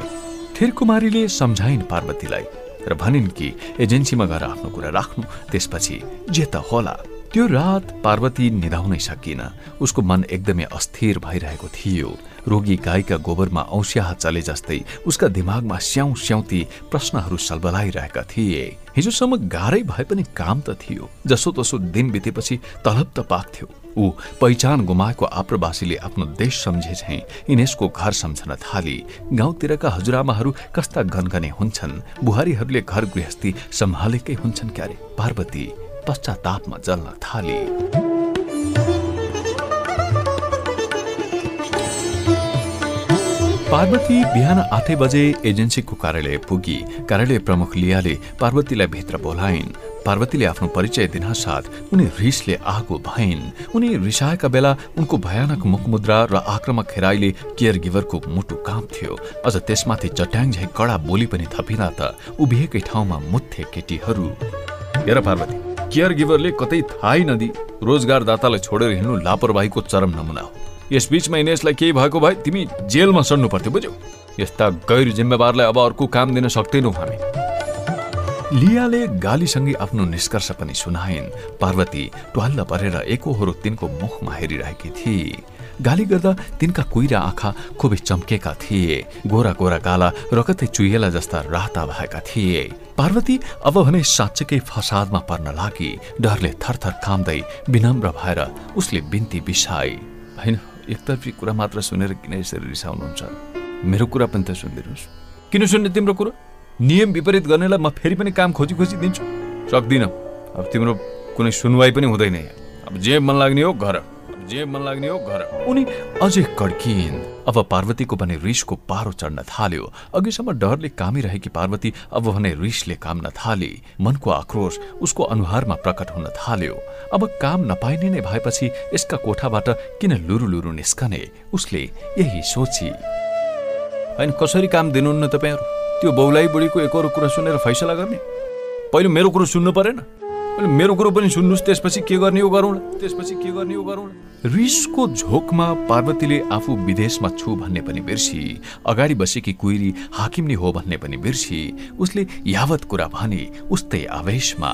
थिरकुमारीले सम्झाइन् पार्वतीलाई र भनिन् कि एजेन्सीमा गएर आफ्नो कुरा राख्नु त्यसपछि जे त होला। त्यो रात पार्वती निधाउनै सकिन। उसको मन एकदमै अस्थिर भइरहेको थियो। रोगी गाईका गोबरमा औस्याह चले जस्तै उसका दिमागमा स्याउ स्याउती प्रश्नहरू सलबलाइरहेका थिए। हिजोसम्म गाह्रै भए पनि काम त थियो। जसो तसो दिन बितेपछि तलब त पाक्थ्यो। ऊ पहिचान गुमाएको आप्रवासीले आफ्नो देश सम्झे झैँ इनेसको घर सम्झन थाली। गाउँतिरका हजुरआमाहरू कस्ता गनगने हुन्छन्। बुहारीहरूले घर गृहस्थी सम्हालेकै हुन्छन् क्यारे। पार्वती पश्चातापमा जल्न थाले। पार्वती बिहान आठै बजे एजेन्सीको कार्यालय पुगी। कार्यालय प्रमुख लियाले पार्वतीलाई भित्र बोलाइन्। पार्वतीले आफ्नो परिचय दिन साथ उनी रिसले आगो भइन्। उनी रिसाएका बेला उनको भयानक मुखमुद्रा र आक्रमक खेराईले केयर गिभरको मुटु काम थियो अझ त्यसमाथि चट्याङ झै कडा बोली पनि थपिना त उभिएकै ठाउँमा मुथे केटीहरू। हेर पार्वती केयर गिभरले कतै थाहै नदी। रोजगारदातालाई छोडेर हिँड्नु लापरवाहीको चरम नमुना हो। यस बीचमा इनेसलाई केही भएको भए तिमी जेलमा सड्नु पर्थ्यो बुझ्यौ? यस्ता गैर जिम्मेवारलाई अब अर्को काम दिन सक्दैनौ हामी। लियाले गालीसँगै आफ्नो निष्कर्ष पनि सुनाइन्। पार्वती ट्वाल्ल परेर एकहोरो तिनको मुखमा हेरिरहेकी थिए गाली गर्दा तिनका कुइरा आँखा खुबै चम्केका थिए। गोरा गोरा गाला रगतै चुइएला जस्ता राता भएका थिए। पार्वती अब भने साँच्चैकै फसादमा पर्न लागि डरले थरथर कामदै विनम्र भएर उसले बिन्ती बिसाए होइन एकतर्फी कुरा मात्र सुनेर किन यसरी रिसाउनुहुन्छ। मेरो कुरा पनि त सुनिदिनुहोस्। किन सुन्ने तिम्रो कुरो? नियम विपरीत गर्नेलाई म फेरि पनि काम खोजी खोजी दिन्छु। सक्दिनँ। अब तिम्रो कुनै सुनवाई पनि हुँदैन अब जे मन लाग्ने हो घर जे मन लाग्ने हो घर उनी अझै कड्किन् अब पार्वतीको भने रिसको पारो चढ्न थाल्यो। अघिसम्म डरले कामिरहेकी पार्वती अब भने रिसले काम्न थाले। मनको आक्रोश उसको अनुहारमा प्रकट हुन थाल्यो। अब काम नपाइने नै भएपछि यसका कोठाबाट किन लुरु लुरु निस्कने? उसले यही सोची। होइन कसरी काम दिनुहुन्न तपाईँहरू? त्यो बौलाई बुढीको एकरो कुरा सुनेर फैसला गर्ने? पहिले मेरो कुरो सुन्नु परेन। अनि मेरो कुरो पनि सुन्नुहोस् त्यसपछि के गर्ने हो गरौँ त्यसपछि के गर्ने हो गरौँ रिसको झोकमा पार्वतीले आफू विदेशमा छु भन्ने पनि बिर्सी अगाडि बसेकी कुइरी हाकिमनी हो भन्ने पनि बिर्सी उसले यावत कुरा भने उस्तै आवेशमा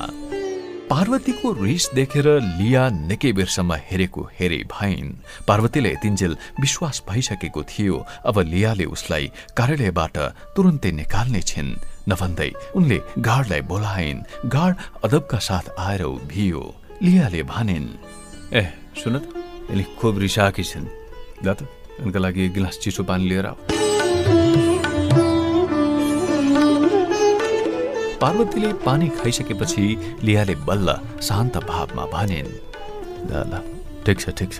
पार्वतीको रिस देखेर लिया निकै बेरसम्म हेरेको हेरे भइन् पार्वतीले यतिन्जेल विश्वास भइसकेको थियो। अब लियाले उसलाई कार्यालयबाट तुरन्तै निकाल्ने छिन्। नभन्दै उनले गार्डलाई बोलाइन्। गार्ड अदबका साथ आएर उभियो। लियाले भनिन् ए सुन त रिसाएकी छिन्। ल त उनका लागि गिलास चिसो पानी लिएर आऊ। पार्वतीले पानी खाइसकेपछि लियाले बल्ल शान्त भावमा भनिन् ल ल ठिक छ ठिक छ।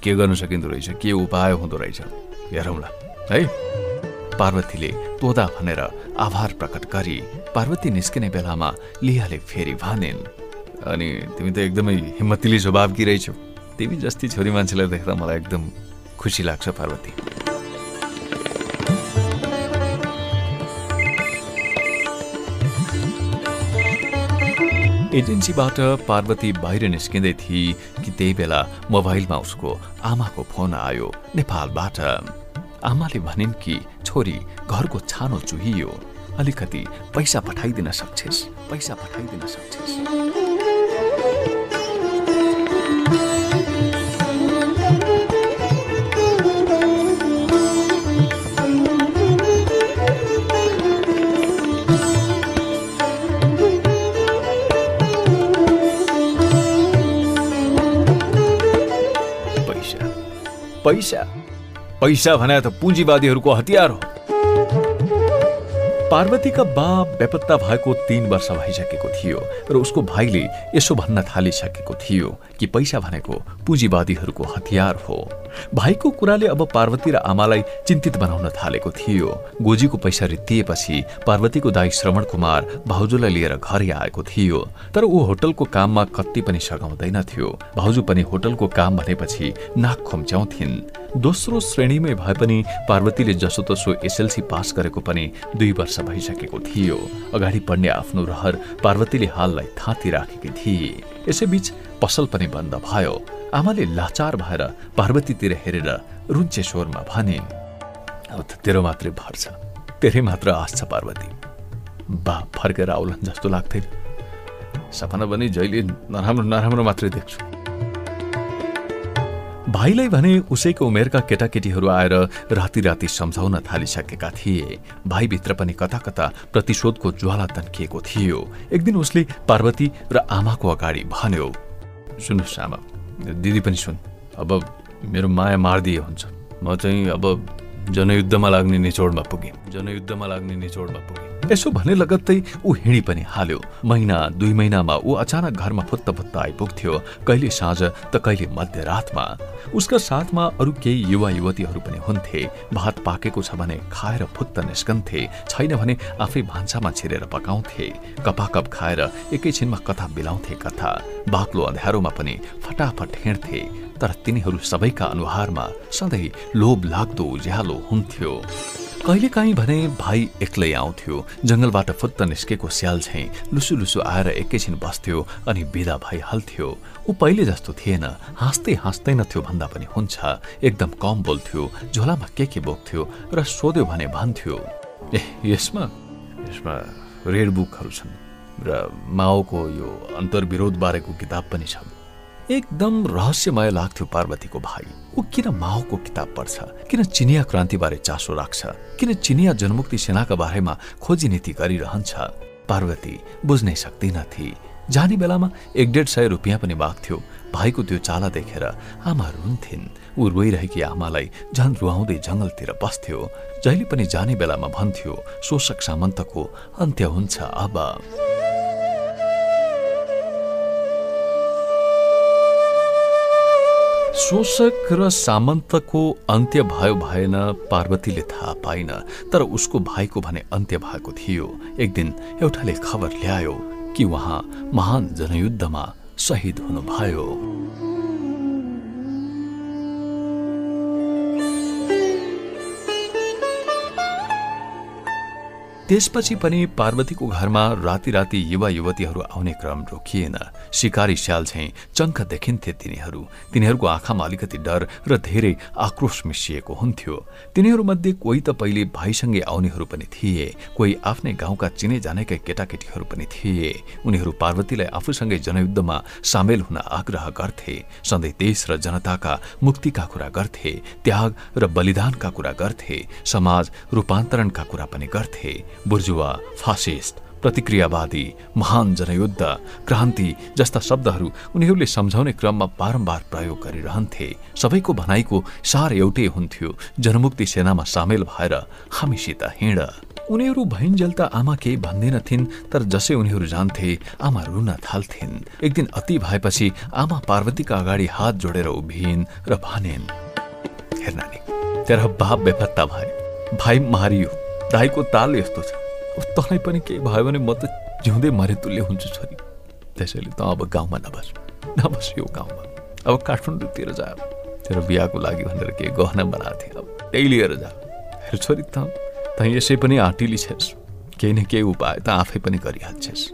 के गर्नु सकिँदो रहेछ? के उपाय हुँदो रहेछ? हेरौँला है? पार्वतीले तोदा भनेर आभार प्रकट गरी पार्वती निस्किने बेलामा लियाले फेरि भनिन् अनि तिमी त एकदमै हिम्मतिली स्वभावकी रहेछौ। तिमी जस्ती छोरी मान्छेलाई देख्दा मलाई एकदम खुसी लाग्छ पार्वती। एजेन्सीबाट पार्वती बाहिर निस्किँदै थिए कि त्यही बेला मोबाइलमा उसको आमाको फोन आयो नेपालबाट। आमाले भनिन् कि छोरी घरको छानो चुहियो। अलिकति पैसा पठाइदिन सक्छेस् पैसा पठाइदिन सक्छेस्। पैसा। पैसा भने त पुँजीवादीहरूको हतियार हो। पार्वतीका बा बेपत्ता भएको तीन वर्ष भइसकेको थियो र उसको भाइले यसो भन्न थालिसकेको थियो कि पैसा भनेको पुँजीवादीहरूको हतियार हो। भाइको कुराले अब पार्वती र आमालाई चिन्तित बनाउन थालेको थियो। गोजीको पैसा रित्तिएपछि पार्वतीको दाई श्रवण कुमार भाउजूलाई लिएर घरै आएको थियो तर ऊ होटलको काममा कति पनि सघाउँदैनथ्यो भाउजू पनि होटलको काम भनेपछि नाक खोम्च्याउँथिन्। दोस्रो श्रेणीमै भए पनि पार्वतीले जसोतसो एसएलसी पास गरेको पनि दुई वर्ष भइसकेको थियो। अगाडि पढ्ने आफ्नो रहर पार्वतीले हाललाई थाँती राखेकी थिए। यसैबीच पसल पनि बन्द भयो। आमाले लाचार भएर पार्वतीतिर हेरेर रुन्चे स्वरमा भने अब त तेरो मात्रै भर छ। तेरै मात्र आश छ पार्वती। बा फर्केर आउलान् जस्तो लाग्थ्यो सपना पनि जहिले नराम्रो नराम्रो मात्रै देख्छु। भाइलाई भने उसैको उमेरका केटाकेटीहरू आएर राति राति सम्झाउन थालिसकेका थिए। भाइभित्र पनि कता कता प्रतिशोधको ज्वाला तन्किएको थियो। एक दिन उसले पार्वती र आमाको अगाडि भन्यो सुन्नुहोस् आमा दिदी पनि सुन। अब मेरो माया मारिदिए हुन्छ। म चाहिँ अब जनयुद्धमा लाग्ने निचोडमा पुगेँ। जनयुद्धमा लाग्ने निचोडमा पुगेँ। यसो भने लगत्तै ऊ हिँडी पनि हाल्यो। महिना दुई महिनामा ऊ अचानक घरमा फुत्त फुत्त आइपुग्थ्यो। कहिले साँझ त कहिले मध्यरातमा। उसका साथमा अरू केही युवा युवतीहरू पनि हुन्थे। भात पाकेको छ भने खाएर फुत्त निस्कन्थे। छैन भने आफै भान्सामा छिरेर पकाउँथे। कपाकप खाएर एकैछिनमा कथा बिलाउँथे कथा। बाक्लो अँध्यारोमा पनि फटाफट हिँड्थे। तर तिनीहरू सबैका अनुहारमा सधैँ लोभ लाग्दो उज्यालो हुन्थ्यो। कहिलेकाहीँ भने भाइ एक्लै आउँथ्यो जङ्गलबाट फुत्त निस्केको स्याल झैँ लुसु लुसु आएर एकैछिन बस्थ्यो अनि बिदा भइहाल्थ्यो ऊ पहिले जस्तो थिएन हाँस्दै हाँस्दैनथ्यो भन्दा पनि हुन्छ एकदम कम बोल्थ्यो झोलामा के के बोक्थ्यो र सोध्यो भने भन्थ्यो ए यसमा? यसमा रेड बुकहरू छन् र माओको यो अन्तर्विरोध बारेको किताब पनि छ। एकदम रहस्यमय लाग्थ्यो पार्वतीको भाइ। ऊ किन माओको किताब पढ्छ? किन चिनिया क्रान्तिबारे चासो राख्छ? किन चिनिया जनमुक्ति सेनाका बारेमा खोजी नीति गरिरहन्छ? पार्वती बुझ्नै सक्दिनथे जाने बेलामा एक डेढ सय रुपियाँ पनि माग्थ्यो। भाइको त्यो चाला देखेर आमा रुन्थिन् ऊ रोइरहेकी आमालाई झन रुवाउँदै जङ्गलतिर बस्थ्यो। जहिले पनि जाने बेलामा भन्थ्यो शोषक सामन्तको अन्त्य हुन्छ अब। शोषक र सामन्तको अन्त्य भयो भएन पार्वतीले थाहा पाइन तर उसको भाइको भने अन्त्य भएको थियो। एक दिन एउटाले खबर ल्यायो कि उहाँ महान जनयुद्धमा शहीद हुनुभयो। त्यसपछि पनि पार्वतीको घरमा राति राति युवा युवतीहरू आउने क्रम रोकिएन। शिकारी स्याल झैँ चङ्ख देखिन्थे तिनीहरू। तिनीहरूको आँखामा अलिकति डर र धेरै आक्रोश मिसिएको हुन्थ्यो। तिनीहरूमध्ये कोही त पहिले भाइसँगै आउनेहरू पनि थिए। कोही आफ्नै गाउँका चिने जानेकै केटाकेटीहरू पनि थिए। उनीहरू पार्वतीलाई आफूसँगै जनयुद्धमा सामेल हुन आग्रह गर्थे। सधैँ देश र जनताका मुक्तिका कुरा गर्थे। त्याग र बलिदानका कुरा गर्थे। समाज रूपान्तरणका कुरा पनि गर्थे। बुर्जुवा फासिस्ट प्रतिक्रियावादी महान जनयुद्ध क्रान्ति जस्ता शब्दहरू उनीहरूले सम्झाउने क्रममा बारम्बार प्रयोग गरिरहन्थे। सबैको भनाइको सार एउटै हुन्थ्यो। जनमुक्ति सेनामा सामेल भएर हामीसित हिँड। उनीहरू भइन्जेल त आमा केही भन्दैनथिन् तर जसै उनीहरू जान्थे आमा रुन थाल्थिन्। एक दिन अति भएपछि आमा पार्वतीका अगाडि हात जोडेर उभिन् र भनेन् हेर नानी तेरा बाप बेपत्ता भए। भाइ मारियो। दाईको ताल यस्तो छ। तँलाई पनि केही भयो भने म त जिउँदै मरे तुल्य हुन्छु छोरी। त्यसैले त अब गाउँमा नबस। नबस यो गाउँमा। अब काठमाडौँतिर जा। तेरो बिहाको लागि भनेर केही गहना बनाएको थिएँ। अब त्यही लिएर जा। हेर छोरी त त यसै पनि आँटिली छेस् केही न केही उपाय त आफै पनि गरिहाल्छेस्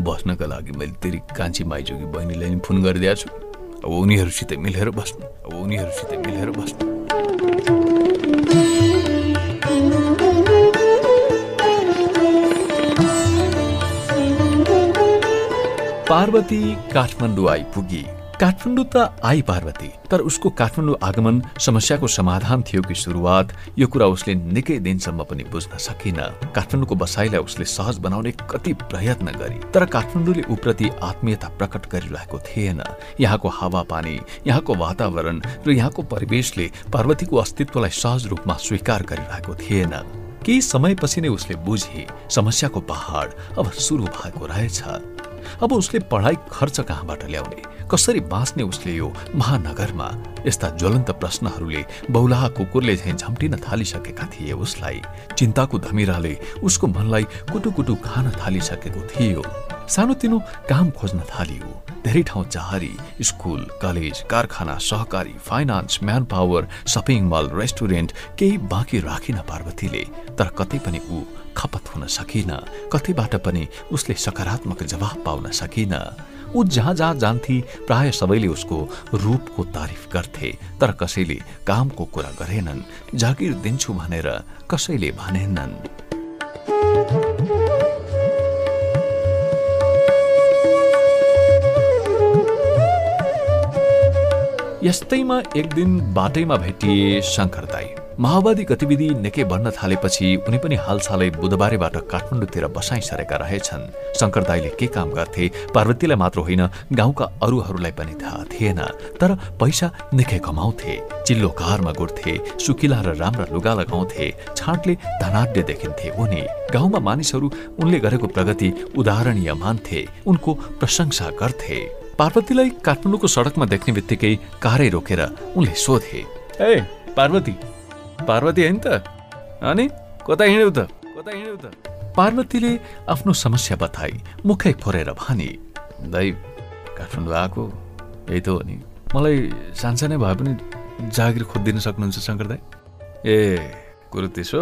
बस्नका लागि मैले तेरि कान्छी माइजोगी बहिनीलाई नि फोन गरिदिएको छु। अब उनीहरूसित मिलेर बस्नु। अब उनीहरूसित मिलेर बस्नु। पार्वती काठमाडौँ आइपुगी काठमाडौँ त आई पार्वती तर उसको काठमाडौँ आगमन समस्याको समाधान थियो कि सुरुवात यो कुरा उसले निकै दिनसम्म पनि बुझ्न सकिन। काठमाडौँको बसाइलाई उसले सहज बनाउने कति प्रयत्न गरी तर काठमाडौँले उप्रति आत्मीयता प्रकट गरिरहेको थिएन। यहाँको हावापानी यहाँको वातावरण र यहाँको परिवेशले पार्वतीको अस्तित्वलाई सहज रूपमा स्वीकार गरिरहेको थिएन। केही समयपछि नै उसले बुझे समस्याको पहाड अब सुरु भएको रहेछ। अब उसले पढाइ खर्च कहाँबाट ल्याउने? कसरी बाँच्ने उसले यो महानगरमा? यस्ता ज्वलन्त प्रश्नहरूले बौलाहा कुकुरले झैँ झम्टिन थालिसकेका थिए उसलाई। चिन्ताको धमिराले उसको मनलाई कुटुकुटु खान थालिसकेको थियो। सानोतिनो काम खोज्न थालियो। धेरै ठाउँ चाहरी स्कुल कलेज कारखाना सहकारी finance manpower shopping mall restaurant केही बाँकी राखिन पार्वतीले। तर कतै पनि ऊ खपत हुन सकिन। कतैबाट पनि उसले सकारात्मक जवाब पाउन सकिन। ऊ जहाँ जहाँ जान्थे प्राय सबैले उसको रूपको तारिफ गर्थे तर कसैले कामको कुरा गरेनन्। जागिर दिन्छु भनेर कसैले भनेनन्। यस्तैमा एक दिन बाटैमा भेटिए शङ्कर दाई। माओवादी गतिविधि निकै बढ्न थालेपछि उनी पनि हालसालै बुधबारेबाट काठमाडौँतिर बसाइ सरेका रहेछन्। शङ्कर दाईले के काम गर्थे पार्वतीलाई मात्र होइन गाउँका अरूहरूलाई पनि थाहा थिएन तर पैसा निकै कमाउँथे चिल्लो कारमा गुड्थे सुकिला र राम्रा लुगा लगाउँथे छाँटले धनाढ्य देखिन्थे उनी। गाउँमा मानिसहरू उनले गरेको प्रगति उदाहरणीय मान्थे उनको प्रशंसा गर्थे। पार्वतीलाई काठमाडौँको सडकमा देख्ने बित्तिकै कारै रोकेर उनले सोधे ए पार्वती पार्वती होइन त? अनि कता हिँड्यौ त। कता हिँड्यौ त। पार्वतीले आफ्नो समस्या बताई मुखै फोरेर भने दाइ काठमाडौँ आएको? यही त हो नि। मलाई सानसानै भए पनि जागिर खोजिदिन सक्नुहुन्छ शङ्कर दाई? ए कुरो त्यसो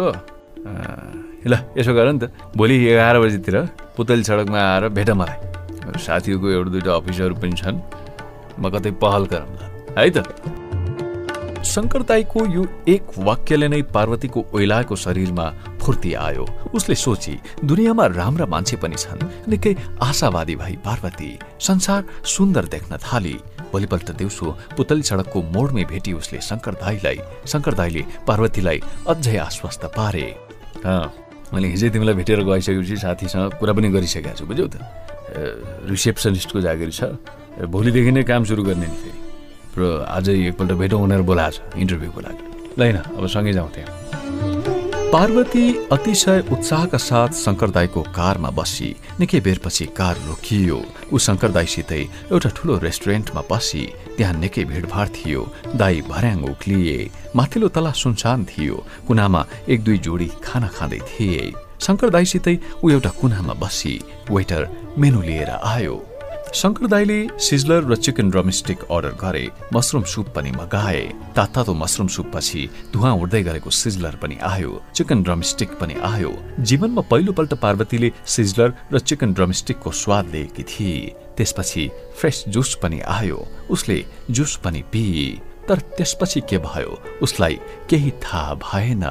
ल यसो गर नि त। भोलि एघार बजीतिर पुतली सडकमा आएर भेट मलाई। मेरो साथीहरूको एउटा दुइटा अफिसहरू पनि छन्। म कतै पहल गरौँला। है त? शङ्करदाईको यो एक वाक्यले नै पार्वतीको ओइलाको शरीरमा फुर्ती आयो। उसले सोची दुनियाँमा राम्रा मान्छे पनि छन् निकै आशावादी भई पार्वती संसार सुन्दर देख्न थाली। भोलिपल्ट दिउँसो पुतली सडकको मोडमै भेटी उसले शङ्कर दाईलाई शङ्कर दाईले पार्वतीलाई अझै आश्वस्त पारे। मैले हिजै तिमीलाई भेटेर गइसकेपछि साथीसँग कुरा पनि गरिसकेको छु बुझ्यौ त। रिसेप्सनिस्टको जागिर छ। भोलिदेखि नै काम सुरु गर्ने नि र अझै एकपल्ट भेटौँ भनेर बोलाएको छ इन्टरभ्यूको लागि। ल अब सँगै जाउँ त्यहाँ। पार्वती अतिशय उत्साहका साथ शङ्कर दाईको कारमा बसी निकै बेरपछि कार रोकियो। ऊ शङ्कर दाईसितै एउटा ठुलो रेस्टुरेन्टमा बसी त्यहाँ निकै भिडभाड थियो दाई भर्याङ उक्लिए माथिल्लो तला सुनसान थियो कुनामा एक दुई जोडी खाना खाँदै थिए। शङ्कर दाईसितै ऊ एउटा कुनामा बसी वेटर मेनु लिएर आयो। शङ्कर दाईले सिजलर र चिकन ड्रमस्टिक अर्डर गरे मसरुम सुप पनि मगाए। तातो मसरुम सुप पछि धुवा उड्दै गरेको सिजलर पनि आयो चिकन ड्रमस्टिक पनि आयो। जीवनमा पहिलोपल्ट पार्वतीले सिजलर र चिकन ड्रमस्टिकको स्वाद लिएकी थिए। त्यसपछि फ्रेस जुस पनि आयो उसले जुस पनि पिए। तर त्यसपछि के भयो? उसलाई केही थाहा भएन।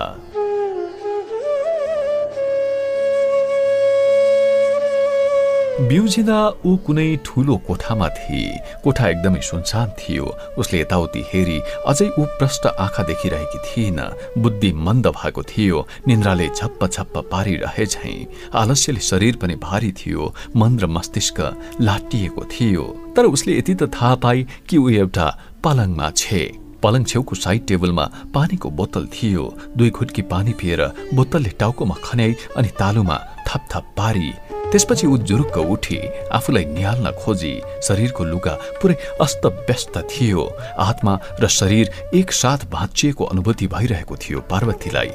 बिउजिँदा ऊ कुनै ठूलो कोठामा थिए। कोठा एकदमै सुनसान थियो। उसले यताउति हेरी अझै ऊ प्रष्ट आँखा देखिरहेकी थिएन। बुद्धि मन्द भएको थियो। निन्द्राले झप्प झप्प पारिरहे झै आलस्यले शरीर पनि भारी थियो। मन र मस्तिष्क लाटिएको थियो। तर उसले यति त थाहा पाए कि ऊ एउटा पलङमा छे। पलङ छेउको साइड टेबलमा पानीको बोतल थियो। दुई खुट्की पानी पिएर बोतलले टाउकोमा खन्याई अनि तालुमा थप थप पारी। त्यसपछि ऊ जुरुक्क उठी आफूलाई निहाल्न खोजी शरीरको लुगा पुरै अस्त व्यस्त थियो। आत्मा र शरीर एकसाथ भाँचिएको अनुभूति भइरहेको थियो पार्वतीलाई।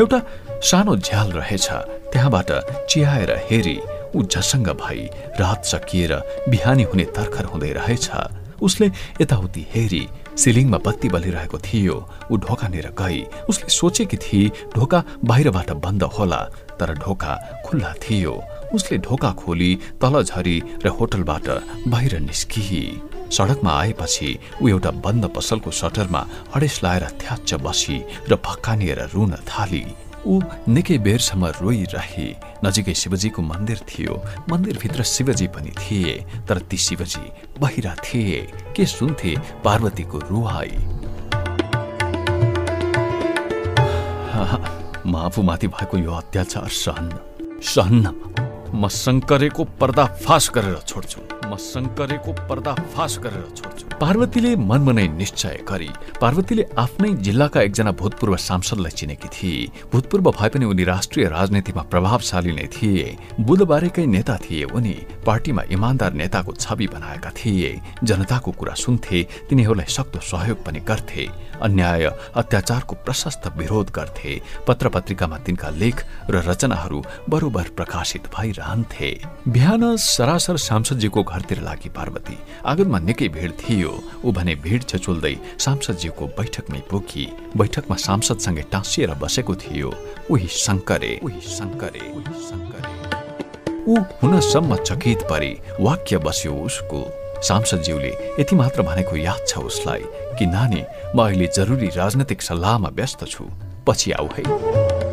एउटा सानो झ्याल रहेछ त्यहाँबाट चियाएर हेरी ऊ झसङ्ग भई रात सकिएर बिहानी हुने तर्खर हुँदै रहेछ। उसले यताउति हेरी सिलिङमा बत्ती बलिरहेको थियो। ऊ ढोकानिर गई। उसले सोचेकी थिए ढोका बाहिरबाट बन्द होला तर ढोका खुल्ला थियो। उसले ढोका खोली तल झरी र होटलबाट बाहिर निस्किए सडकमा आएपछि ऊ एउटा बन्द पसलको सटरमा अडेस लाएर थ्याच्च बसी र भक्कानिएर रुन थाली। ऊ निकै बेरसम्म रोइरहे। नजिकै शिवजीको मन्दिर थियो। मन्दिरभित्र शिवजी पनि थिए तर ती शिवजी बहिरा थिए। के सुन्थे पार्वतीको रुहाई? म आफूमाथि भएको यो अत्याचार सहन्न सहन्न म शङ्करेको पर्दाफास गरेर छोड्छु। म शङ्करेको पर्दाफास गरेर छोड्छु। पार्वतीले मनमनै निश्चय गरी पार्वतीले आफ्नै जिल्लाका एकजना भूतपूर्व सांसदलाई चिनेकी थिए। भूतपूर्व भए पनि उनी राष्ट्रिय राजनीतिमा प्रभावशाली नै थिए। बुधबारेकै नेता थिए उनी। पार्टीमा इमान्दार नेताको छवि बनाएका थिए। जनताको कुरा सुन्थे तिनीहरूलाई सक्दो सहयोग पनि गर्थे। अन्याय अत्याचारको प्रशस्त विरोध गर्थे। पत्र पत्रिकामा तिनका लेख र रचनाहरू बरोबर प्रकाशित भइरहन्थे बिहान सरासर सांसदजीको घरतिर लागि पार्वती। आँगनमा निकै भिड थियो। ऊ भने भिड छचुल्दै सांसदज्यूको बैठकमै पुगी। बैठकमा सांसदसँगै टाँसिएर बसेको थियो। उही शङ्करे। उही शङ्करे। उही शङ्करे। ऊ हुनसम्म चकित परे। वाक्य बस्यो उसको। सांसदज्यूले यति मात्र भनेको याद छ उसलाई कि नानी म अहिले जरुरी राजनैतिक सल्लाहमा व्यस्त छु। पछि आऊ है।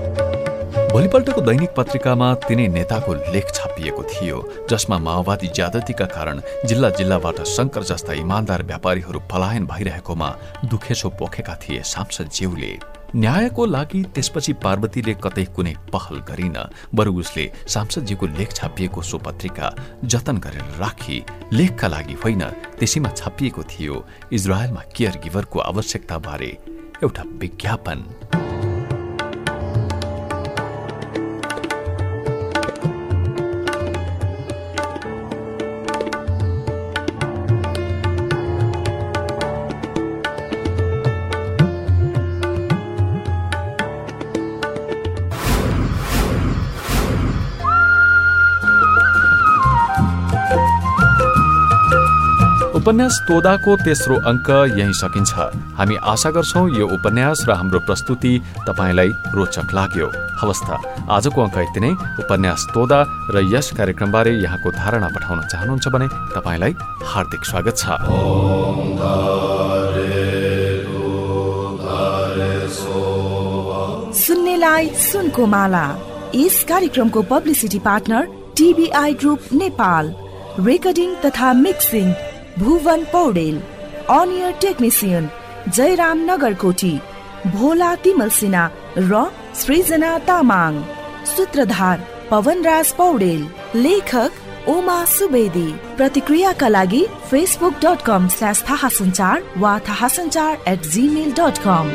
भोलिपल्टको दैनिक पत्रिकामा तिनै नेताको लेख छापिएको थियो जसमा माओवादी ज्यादतीका कारण जिल्ला जिल्लाबाट शङ्कर जस्ता इमान्दार व्यापारीहरू पलायन भइरहेकोमा दुखेसो पोखेका थिए सांसद ज्यूले न्यायको लागि त्यसपछि पार्वतीले कतै कुनै पहल गरिन बरु उसले सांसदजीको लेख छापिएको सो पत्रिका जतन गरेर राखी लेखका लागि होइन त्यसैमा छापिएको थियो इजरायलमा केयर गिभरको आवश्यकता बारे एउटा विज्ञापन। उपन्यास तोदाको तेस्रो अङ्क यही सकिन्छ। हामी आशा गर्छौ यो उपन्यास र हाम्रो प्रस्तुति तपाईँलाई रोचक लाग्यो। अवस्था आजको अङ्क यति नै। उपन्यास तोदा र यस कार्यक्रमबारे यहाँको धारणा पठाउन चाहनुहुन्छ भने तपाईँलाई हार्दिक स्वागत छ। सुन्नेलाई सुनको माला। यस कार्यक्रमको publicity partner TBI group Nepal. Recording तथा मिक्सिङ भुवन पौडेल अनियर टेक्निसियन जयराम नगरकोटी भोला तिमल सिन्हा र सृजना तामाङ। सूत्रधार पवनराज पौडेल लेखक उमा सुवेदी। प्रतिक्रियाका लागि फेसबुक डट कम स्ल्यास थाहा सञ्चार वा थाहा सञ्चार एट जिमेल डट कम